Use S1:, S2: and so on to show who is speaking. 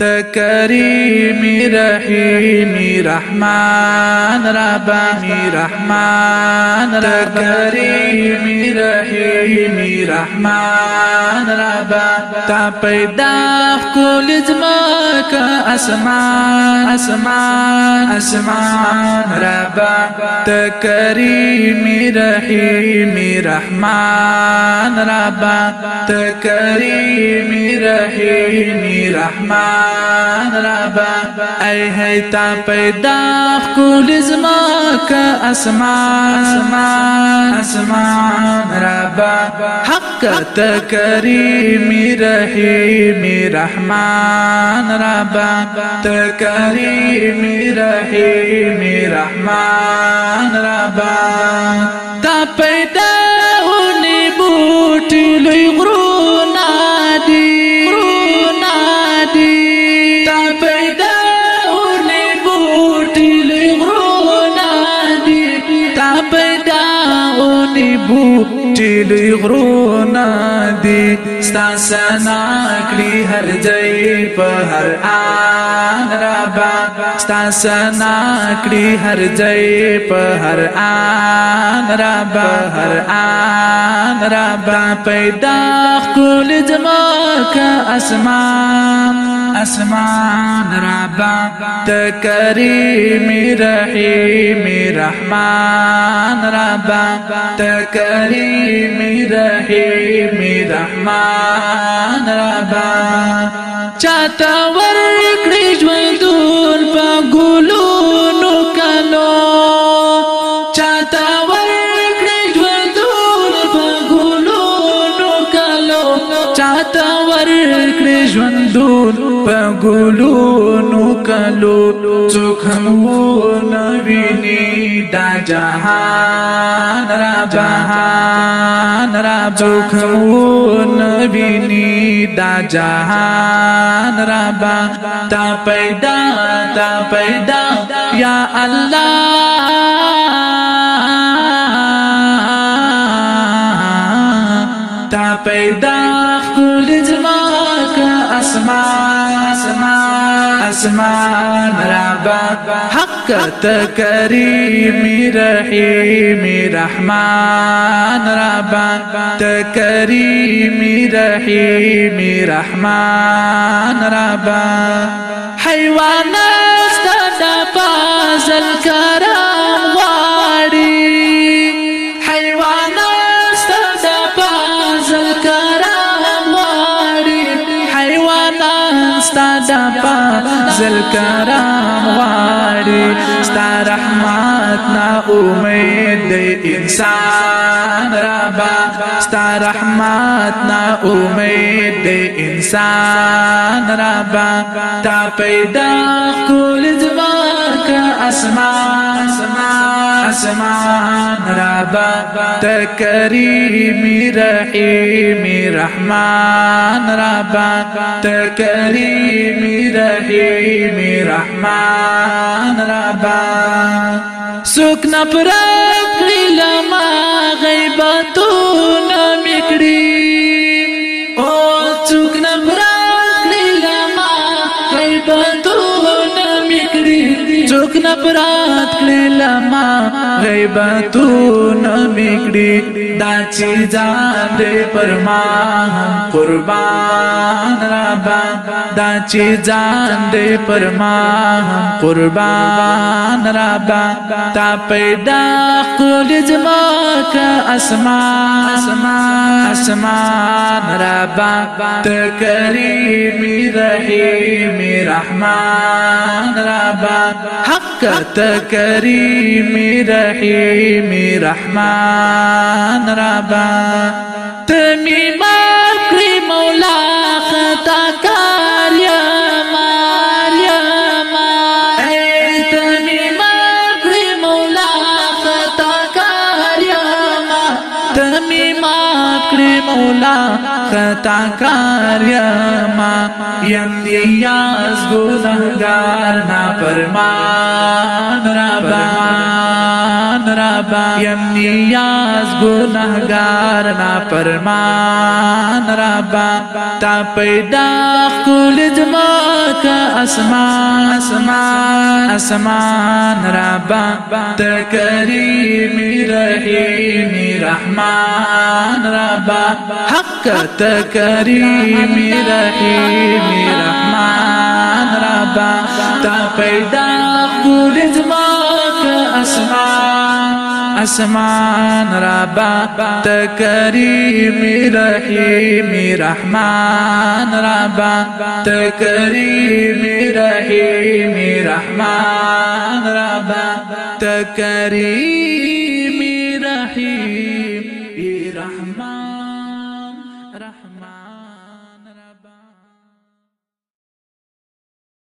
S1: تكريم رحيم رحمن رباني رحمن تكريم رحيم رحمن ربان تا پیدا کول زماک اسمان اسمان اسمان ربان تكريم رحيم رحمن ربان تكريم رحيم رحمن قرآن ربا ای هیتا پیدا خکول زماک اسمان اسمان اسمان ربا حق تکریمی رحیمی رحمان ربا تکریمی رحیمی رحمان ربا تا پیدا پیداونی بو چیلوی غرونا دی ستاسنا کلی هر جئی پا هر آن ربا ستاسنا کلی هر جئی پا هر آن ربا هر آن ربا پیدا کل جمع کا اسمان اسمان ربا تکریم رحیم رحمان ربا تکریم رحیم رحمان ربا چاته ورکړې ژوندون په ګلونو کلو چاته ورکړې ژوندون په ګلونو کلو چاته ورکړې دور په ګلونو کلو څوک هم ونه ویني دا جهان را جهان را څوک هم ونه ویني دا جهان را با تا پیدا تا پیدا یا الله تا پیدا اسمان اسمان اسمان ربا حق تکریم رحیم رحمان ربا تکریم رحیم رحمان ربا حیوان است د فضل کرم papa فضل کرام غاری ستا رحمت نا امید دی انسان ربا ستا رحمت نا امید دی انسان ربا تا پیدا کول زمان کا اسمان اسمان ربا تكريمي رحيمي رحمان ربا تكريمي رحيمي మేరా మాన నరా తా సుక్నప్రతి లమా గైబా తు నా మికరీ ఓ చుక్నప్రతి లమా గైబా తు నా మికరీ చుక్నప్రతి లమా గైబా తు నా మికరీ దాచి జాండే పరమాన్ తర్బాన్ دا چې ځان دې پر ما قربان ربا تا پیدا کول زما کا اسمان اسمان اسمان ربا تکریم رحیم رحمان ربا حق تکریم رحیم رحمان ربا تمیمه مولا خطا کار یما یم دی آس گزنگار نا پرمان ربان ربان یم دی آس گزنگار نا پرمان ربان تا پیدا کل جمع اسمان اسمان اسمان ربا تکریمی رحیمی رحمان ربا حق تا انت كريم رحيم رحمن ربا تا پیدا قول ازماك اسمان اسمان ربا تا كريم رحيم رحمن ربا تا كريم رحيم رحمن ربا تا كريم رحيم رحمن